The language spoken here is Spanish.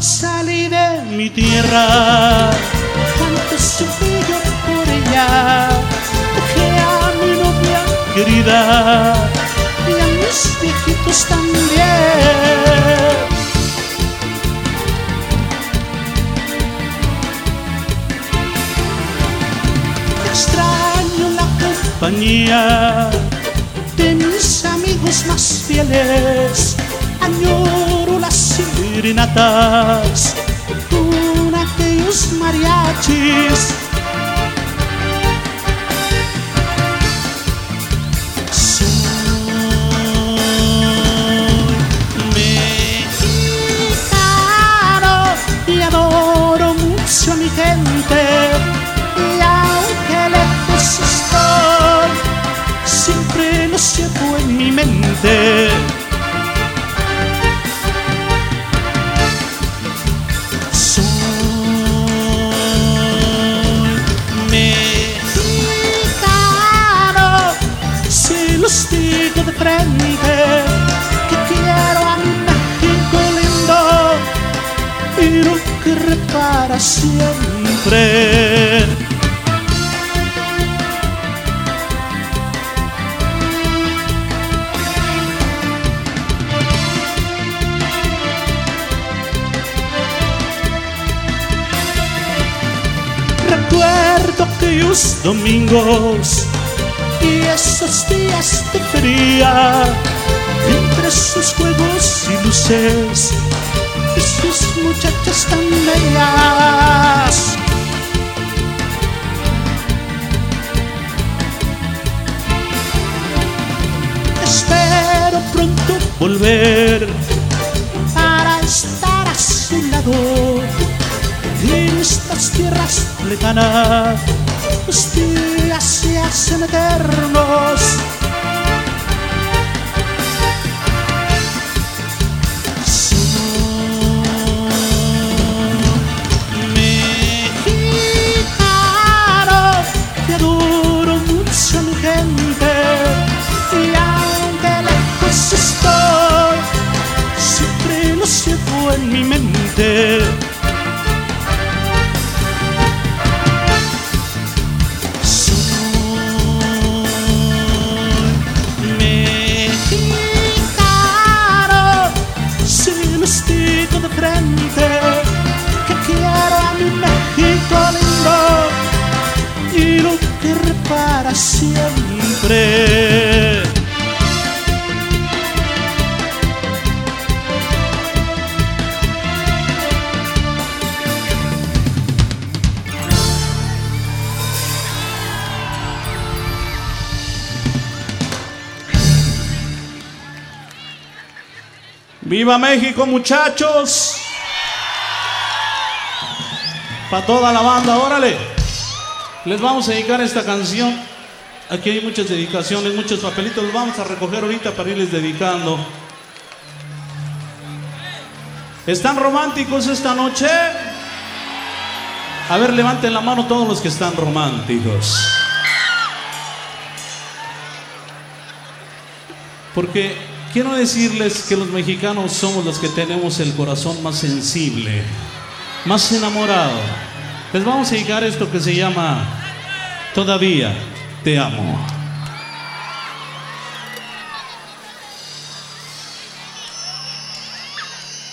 salí de mi tierra, cuánto sufrí yo por ella, dejé a mi novia querida y a mis viejitos también. Extraño la compañía de mis amigos más fieles, las serenatas con aquellos mariachis. Soy que quiero a mi lindo siempre. Recuerdo aquellos domingos y esos días de feria, entre sus juegos y luces, y sus muchachas tan bellas. Espero pronto volver para estar a su lado en estas tierras lejanas hacen eternos. Soy mexicano, adoro mucho mi gente y aunque lejos estoy, siempre lo llevo en mi mente. Repara siempre. ¡Viva México, muchachos! Para toda la banda, órale. Les vamos a dedicar esta canción. Aquí hay muchas dedicaciones, muchos papelitos. Los vamos a recoger ahorita para irles dedicando. ¿Están románticos esta noche? A ver, levanten la mano todos los que están románticos. Porque quiero decirles que los mexicanos somos los que tenemos el corazón más sensible, más enamorado. Les vamos a dedicar esto que se llama Todavía te amo.